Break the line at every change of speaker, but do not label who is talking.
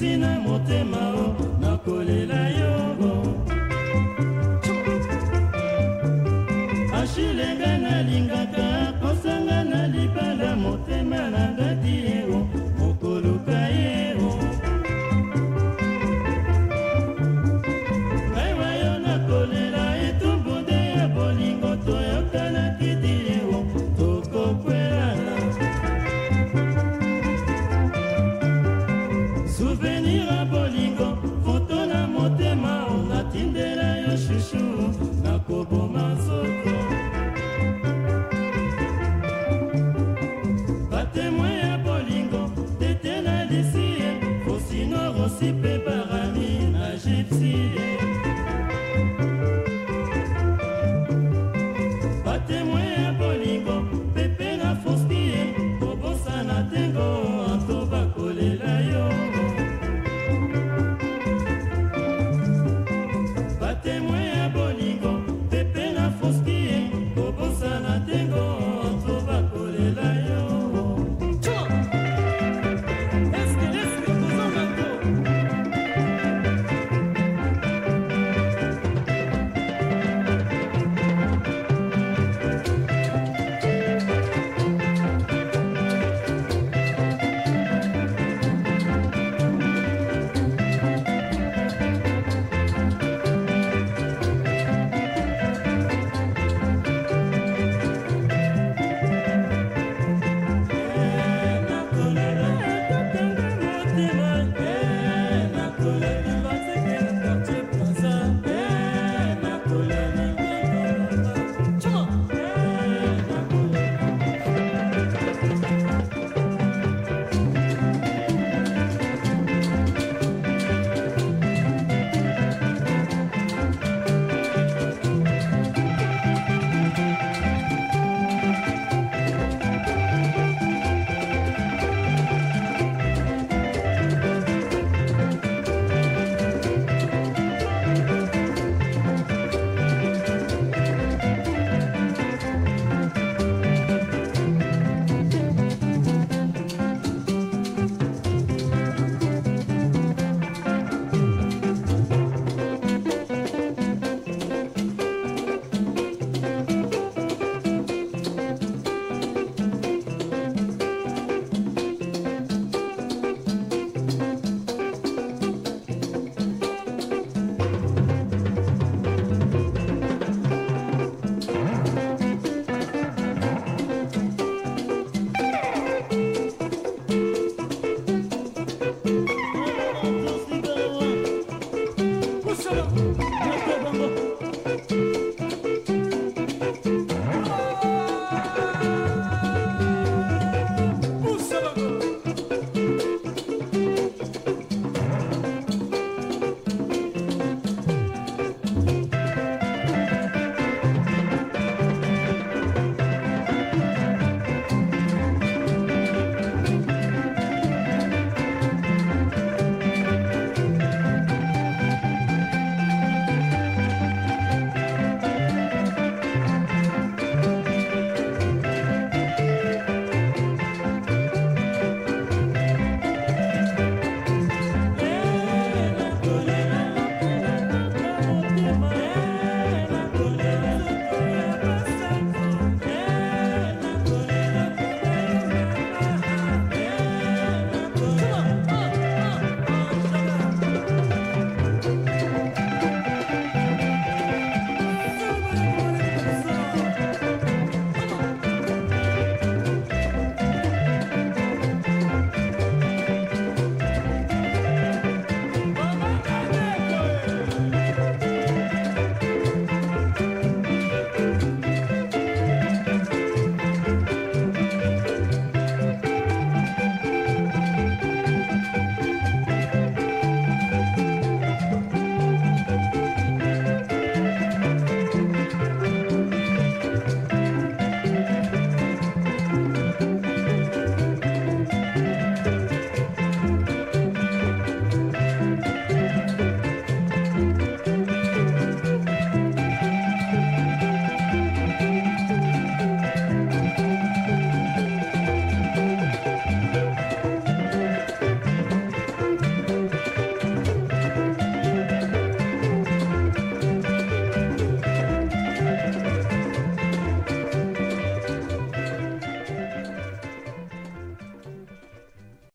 mpasi na motema o nakolela yongo ashilenga nalinga You.